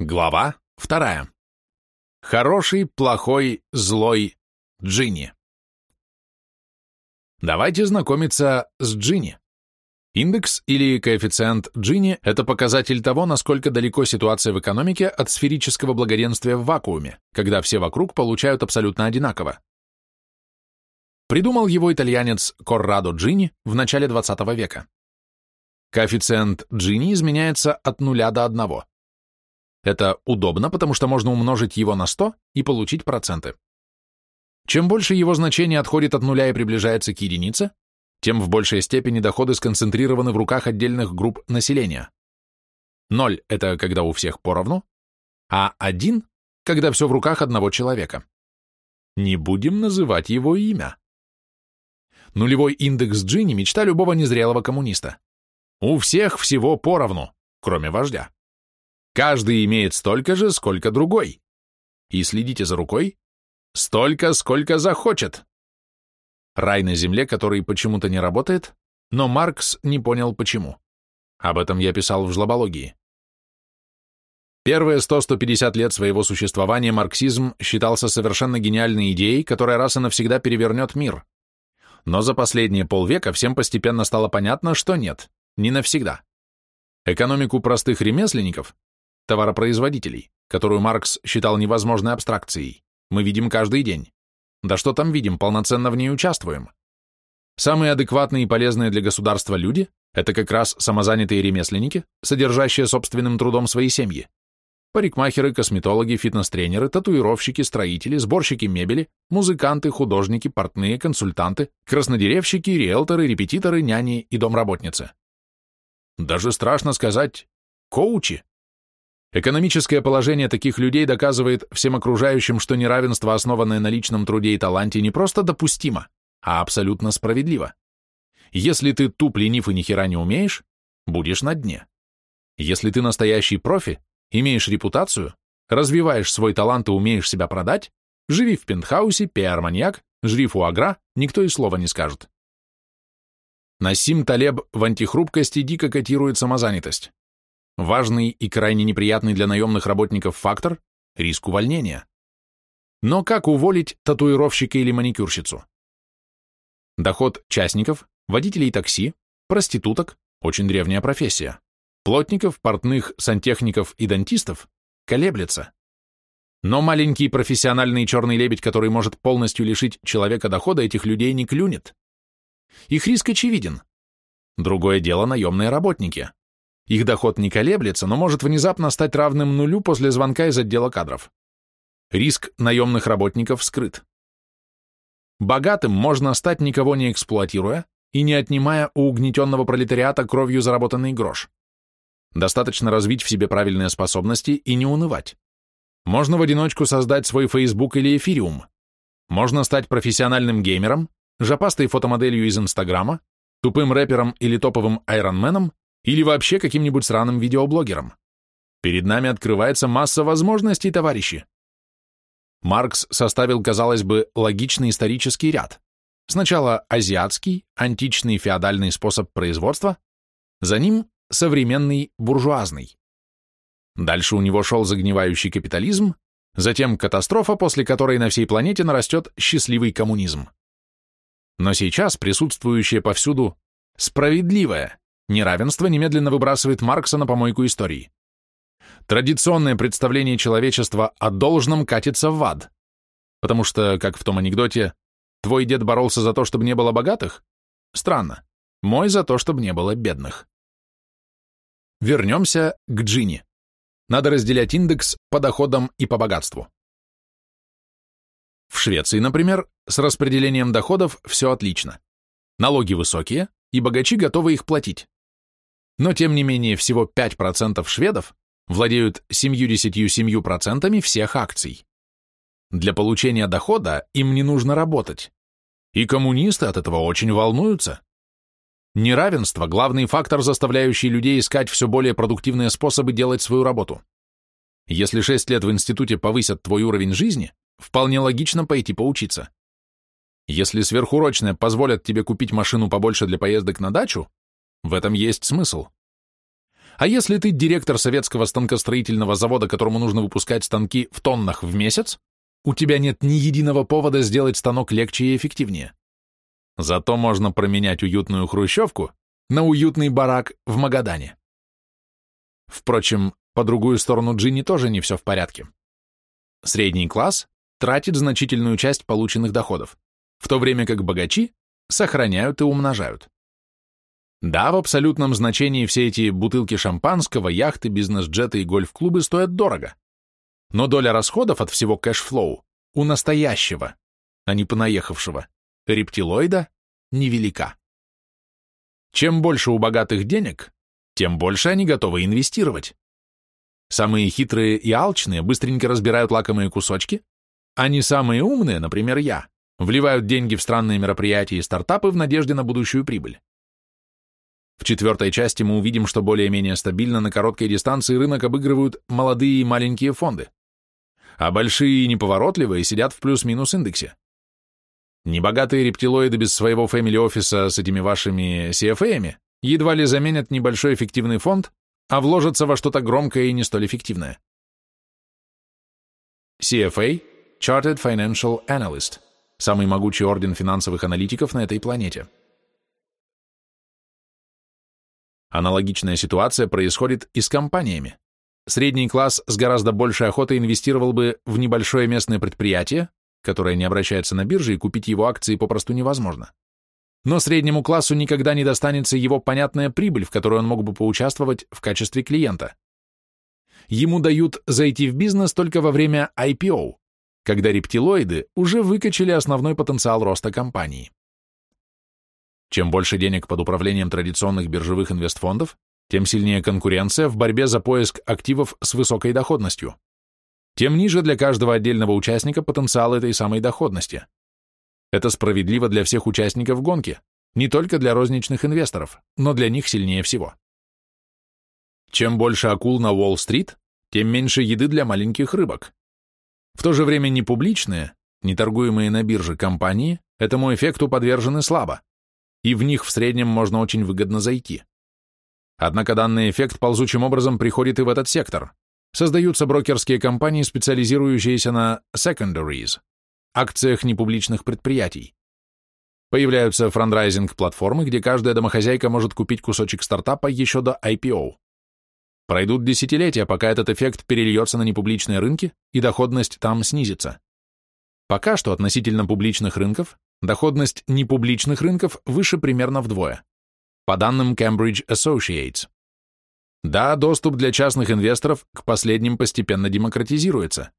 Глава вторая. Хороший, плохой, злой Джинни. Давайте знакомиться с Джинни. Индекс или коэффициент Джинни – это показатель того, насколько далеко ситуация в экономике от сферического благоденствия в вакууме, когда все вокруг получают абсолютно одинаково. Придумал его итальянец Коррадо Джинни в начале 20 века. Коэффициент Джинни изменяется от нуля до одного. Это удобно, потому что можно умножить его на 100 и получить проценты. Чем больше его значение отходит от нуля и приближается к единице, тем в большей степени доходы сконцентрированы в руках отдельных групп населения. 0 – это когда у всех поровну, а 1 – когда все в руках одного человека. Не будем называть его имя. Нулевой индекс Джинни – мечта любого незрелого коммуниста. У всех всего поровну, кроме вождя. Каждый имеет столько же, сколько другой. И следите за рукой. Столько, сколько захочет. Рай на земле, который почему-то не работает, но Маркс не понял почему. Об этом я писал в жлобологии. Первые 100-150 лет своего существования марксизм считался совершенно гениальной идеей, которая раз и навсегда перевернет мир. Но за последние полвека всем постепенно стало понятно, что нет, не навсегда. Экономику простых ремесленников, товаропроизводителей, которую Маркс считал невозможной абстракцией, мы видим каждый день. Да что там видим, полноценно в ней участвуем. Самые адекватные и полезные для государства люди – это как раз самозанятые ремесленники, содержащие собственным трудом свои семьи. Парикмахеры, косметологи, фитнес-тренеры, татуировщики, строители, сборщики мебели, музыканты, художники, портные, консультанты, краснодеревщики, риэлторы, репетиторы, няни и домработницы. Даже страшно сказать «коучи». Экономическое положение таких людей доказывает всем окружающим, что неравенство, основанное на личном труде и таланте, не просто допустимо, а абсолютно справедливо. Если ты туп, ленив и нихера не умеешь, будешь на дне. Если ты настоящий профи, имеешь репутацию, развиваешь свой талант и умеешь себя продать, живи в пентхаусе, пиар-маньяк, жри фуагра, никто и слова не скажет. Насим Талеб в антихрупкости дико котирует самозанятость. Важный и крайне неприятный для наемных работников фактор – риск увольнения. Но как уволить татуировщика или маникюрщицу? Доход частников, водителей такси, проституток – очень древняя профессия. Плотников, портных, сантехников и дантистов колеблется. Но маленький профессиональный черный лебедь, который может полностью лишить человека дохода, этих людей не клюнет. Их риск очевиден. Другое дело наемные работники. Их доход не колеблется, но может внезапно стать равным нулю после звонка из отдела кадров. Риск наемных работников скрыт. Богатым можно стать, никого не эксплуатируя и не отнимая у угнетенного пролетариата кровью заработанный грош. Достаточно развить в себе правильные способности и не унывать. Можно в одиночку создать свой Facebook или Эфириум. Можно стать профессиональным геймером, жопастой фотомоделью из Инстаграма, тупым рэпером или топовым айронменом или вообще каким-нибудь сраным видеоблогером. Перед нами открывается масса возможностей, товарищи. Маркс составил, казалось бы, логичный исторический ряд. Сначала азиатский, античный феодальный способ производства, за ним современный буржуазный. Дальше у него шел загнивающий капитализм, затем катастрофа, после которой на всей планете нарастет счастливый коммунизм. Но сейчас присутствующее повсюду справедливое, Неравенство немедленно выбрасывает Маркса на помойку истории. Традиционное представление человечества о должном катится в ад. Потому что, как в том анекдоте, твой дед боролся за то, чтобы не было богатых? Странно. Мой за то, чтобы не было бедных. Вернемся к Джинни. Надо разделять индекс по доходам и по богатству. В Швеции, например, с распределением доходов все отлично. Налоги высокие, и богачи готовы их платить но тем не менее всего 5% шведов владеют 77% всех акций. Для получения дохода им не нужно работать. И коммунисты от этого очень волнуются. Неравенство – главный фактор, заставляющий людей искать все более продуктивные способы делать свою работу. Если 6 лет в институте повысят твой уровень жизни, вполне логично пойти поучиться. Если сверхурочные позволят тебе купить машину побольше для поездок на дачу, в этом есть смысл. А если ты директор советского станкостроительного завода, которому нужно выпускать станки в тоннах в месяц, у тебя нет ни единого повода сделать станок легче и эффективнее. Зато можно променять уютную хрущевку на уютный барак в Магадане. Впрочем, по другую сторону Джини тоже не все в порядке. Средний класс тратит значительную часть полученных доходов, в то время как богачи сохраняют и умножают. Да, в абсолютном значении все эти бутылки шампанского, яхты, бизнес-джеты и гольф-клубы стоят дорого. Но доля расходов от всего cash flow у настоящего, а не понаехавшего, рептилоида невелика. Чем больше у богатых денег, тем больше они готовы инвестировать. Самые хитрые и алчные быстренько разбирают лакомые кусочки, а не самые умные, например, я, вливают деньги в странные мероприятия и стартапы в надежде на будущую прибыль. В четвертой части мы увидим, что более-менее стабильно на короткой дистанции рынок обыгрывают молодые и маленькие фонды, а большие и неповоротливые сидят в плюс-минус индексе. Небогатые рептилоиды без своего фэмили-офиса с этими вашими CFA-ями едва ли заменят небольшой эффективный фонд, а вложатся во что-то громкое и не столь эффективное. CFA – Chartered Financial Analyst – самый могучий орден финансовых аналитиков на этой планете. Аналогичная ситуация происходит и с компаниями. Средний класс с гораздо большей охотой инвестировал бы в небольшое местное предприятие, которое не обращается на бирже, и купить его акции попросту невозможно. Но среднему классу никогда не достанется его понятная прибыль, в которой он мог бы поучаствовать в качестве клиента. Ему дают зайти в бизнес только во время IPO, когда рептилоиды уже выкачали основной потенциал роста компании. Чем больше денег под управлением традиционных биржевых инвестфондов, тем сильнее конкуренция в борьбе за поиск активов с высокой доходностью. Тем ниже для каждого отдельного участника потенциал этой самой доходности. Это справедливо для всех участников гонки, не только для розничных инвесторов, но для них сильнее всего. Чем больше акул на Уолл-стрит, тем меньше еды для маленьких рыбок. В то же время непубличные, не торгуемые на бирже компании этому эффекту подвержены слабо, и в них в среднем можно очень выгодно зайти. Однако данный эффект ползучим образом приходит и в этот сектор. Создаются брокерские компании, специализирующиеся на secondaries, акциях непубличных предприятий. Появляются франдрайзинг-платформы, где каждая домохозяйка может купить кусочек стартапа еще до IPO. Пройдут десятилетия, пока этот эффект перельется на непубличные рынки и доходность там снизится. Пока что относительно публичных рынков доходность непубличных рынков выше примерно вдвое, по данным Cambridge Associates. Да, доступ для частных инвесторов к последним постепенно демократизируется,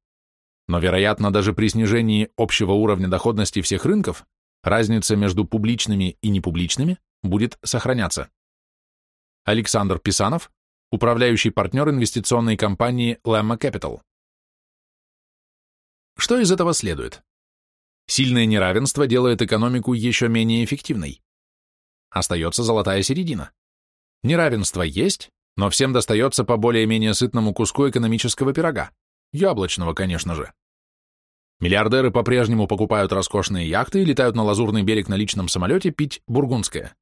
но, вероятно, даже при снижении общего уровня доходности всех рынков разница между публичными и непубличными будет сохраняться. Александр Писанов, управляющий партнер инвестиционной компании Lemma Capital. Что из этого следует? Сильное неравенство делает экономику еще менее эффективной. Остается золотая середина. Неравенство есть, но всем достается по более-менее сытному куску экономического пирога. Яблочного, конечно же. Миллиардеры по-прежнему покупают роскошные яхты и летают на лазурный берег на личном самолете пить бургундское.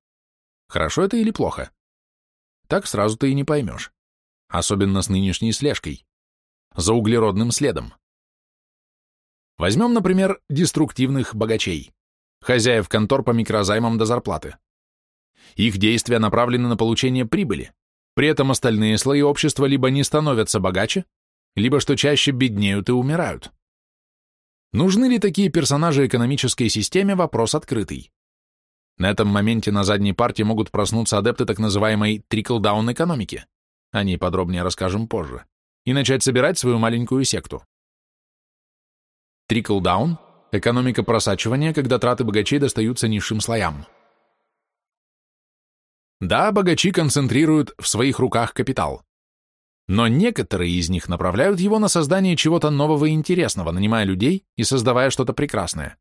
Хорошо это или плохо? Так сразу ты и не поймешь. Особенно с нынешней слежкой. За углеродным следом. Возьмем, например, деструктивных богачей, хозяев контор по микрозаймам до зарплаты. Их действия направлены на получение прибыли, при этом остальные слои общества либо не становятся богаче, либо что чаще беднеют и умирают. Нужны ли такие персонажи экономической системе, вопрос открытый. На этом моменте на задней парте могут проснуться адепты так называемой трикл-даун экономики, о ней подробнее расскажем позже, и начать собирать свою маленькую секту. Trickle-down – экономика просачивания, когда траты богачей достаются низшим слоям. Да, богачи концентрируют в своих руках капитал. Но некоторые из них направляют его на создание чего-то нового и интересного, нанимая людей и создавая что-то прекрасное.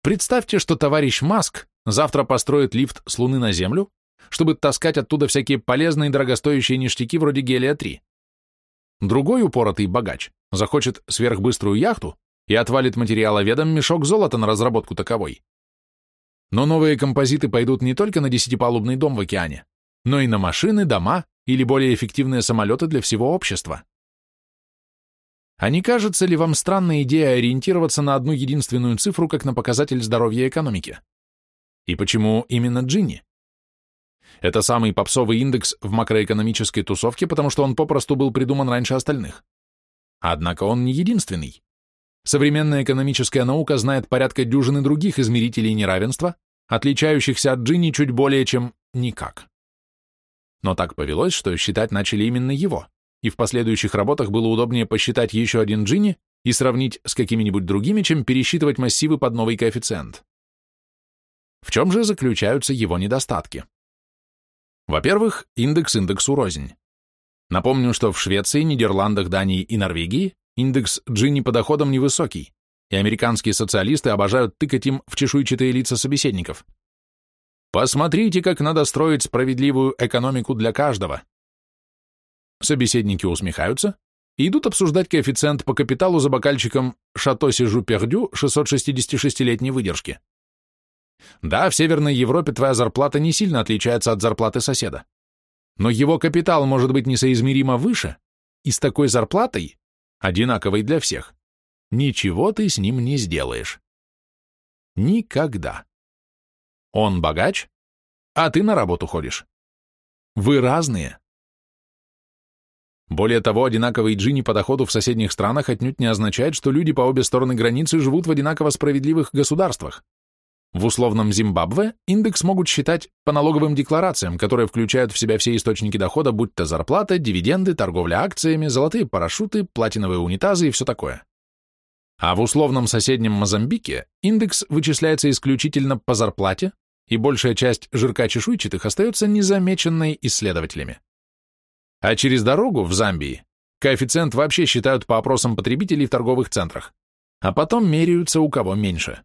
Представьте, что товарищ Маск завтра построит лифт с Луны на Землю, чтобы таскать оттуда всякие полезные и дорогостоящие ништяки вроде гелия-3. Другой упоротый богач захочет сверхбыструю яхту и отвалит материаловедам мешок золота на разработку таковой. Но новые композиты пойдут не только на десятипалубный дом в океане, но и на машины, дома или более эффективные самолеты для всего общества. А не кажется ли вам странной идея ориентироваться на одну единственную цифру как на показатель здоровья экономики? И почему именно Джинни? Это самый попсовый индекс в макроэкономической тусовке, потому что он попросту был придуман раньше остальных. Однако он не единственный. Современная экономическая наука знает порядка дюжины других измерителей неравенства, отличающихся от Джинни чуть более чем никак. Но так повелось, что считать начали именно его и в последующих работах было удобнее посчитать еще один Джинни и сравнить с какими-нибудь другими, чем пересчитывать массивы под новый коэффициент. В чем же заключаются его недостатки? Во-первых, индекс индексу рознь. Напомню, что в Швеции, Нидерландах, Дании и Норвегии индекс Джинни по доходам невысокий, и американские социалисты обожают тыкать им в чешуйчатые лица собеседников. Посмотрите, как надо строить справедливую экономику для каждого. Собеседники усмехаются и идут обсуждать коэффициент по капиталу за бокальчиком «Шато Сижу Пердю» 666-летней выдержки. Да, в Северной Европе твоя зарплата не сильно отличается от зарплаты соседа. Но его капитал может быть несоизмеримо выше, и с такой зарплатой, одинаковой для всех, ничего ты с ним не сделаешь. Никогда. Он богач, а ты на работу ходишь. Вы разные. Более того, одинаковый джини по доходу в соседних странах отнюдь не означает, что люди по обе стороны границы живут в одинаково справедливых государствах. В условном Зимбабве индекс могут считать по налоговым декларациям, которые включают в себя все источники дохода, будь то зарплата, дивиденды, торговля акциями, золотые парашюты, платиновые унитазы и все такое. А в условном соседнем Мозамбике индекс вычисляется исключительно по зарплате, и большая часть жирка чешуйчатых остается незамеченной исследователями. А через дорогу в Замбии коэффициент вообще считают по опросам потребителей в торговых центрах, а потом меряются у кого меньше.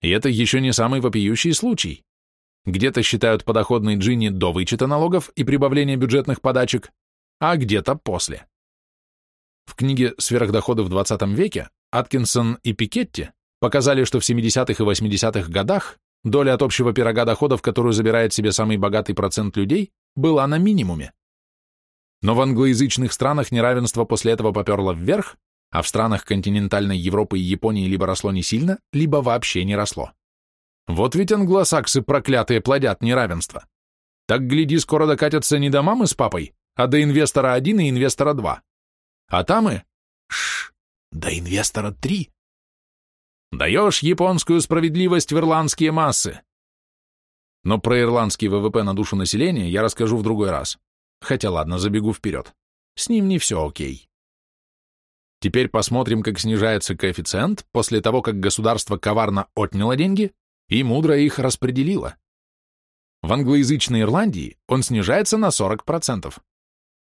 И это еще не самый вопиющий случай. Где-то считают подоходный джинни до вычета налогов и прибавления бюджетных подачек, а где-то после. В книге «Сверхдоходы в 20 веке» Аткинсон и Пикетти показали, что в 70-х и 80-х годах доля от общего пирога доходов, которую забирает себе самый богатый процент людей, была на минимуме. Но в англоязычных странах неравенство после этого поперло вверх, а в странах континентальной Европы и Японии либо росло не сильно, либо вообще не росло. Вот ведь англосаксы проклятые плодят неравенство. Так, гляди, скоро докатятся не до мамы с папой, а до инвестора 1 и инвестора 2. А там и... Шш, до инвестора 3. Даешь японскую справедливость в ирландские массы. Но про ирландский ВВП на душу населения я расскажу в другой раз. Хотя ладно, забегу вперед. С ним не все окей. Теперь посмотрим, как снижается коэффициент после того, как государство коварно отняло деньги и мудро их распределило. В англоязычной Ирландии он снижается на 40%,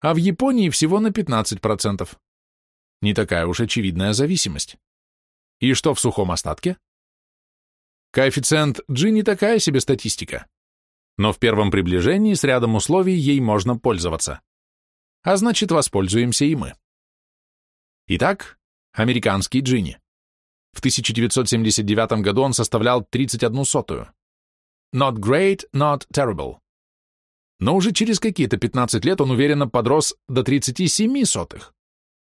а в Японии всего на 15%. Не такая уж очевидная зависимость. И что в сухом остатке? Коэффициент G не такая себе статистика но в первом приближении с рядом условий ей можно пользоваться. А значит, воспользуемся и мы. Итак, американский Джинни. В 1979 году он составлял 31 сотую. Not great, not terrible. Но уже через какие-то 15 лет он уверенно подрос до 37 сотых,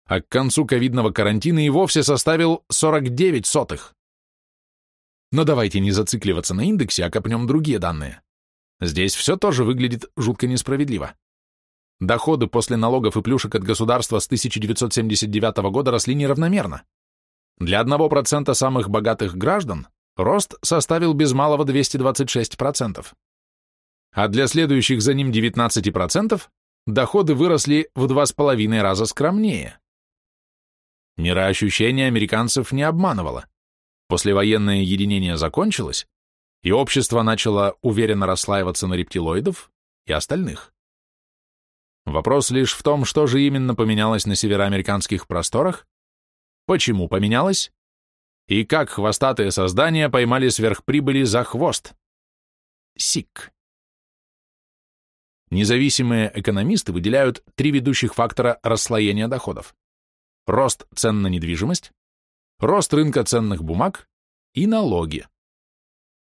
а к концу ковидного карантина и вовсе составил 49 сотых. Но давайте не зацикливаться на индексе, а копнем другие данные. Здесь все тоже выглядит жутко несправедливо. Доходы после налогов и плюшек от государства с 1979 года росли неравномерно. Для 1% самых богатых граждан рост составил без малого 226%. А для следующих за ним 19% доходы выросли в 2,5 раза скромнее. Мироощущение американцев не обманывало. Послевоенное единение закончилось, и общество начало уверенно расслаиваться на рептилоидов и остальных. Вопрос лишь в том, что же именно поменялось на североамериканских просторах, почему поменялось, и как хвостатые создания поймали сверхприбыли за хвост. СИК. Независимые экономисты выделяют три ведущих фактора расслоения доходов. Рост цен на недвижимость, рост рынка ценных бумаг и налоги.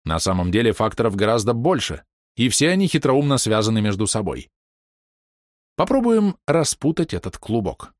На самом деле факторов гораздо больше, и все они хитроумно связаны между собой. Попробуем распутать этот клубок.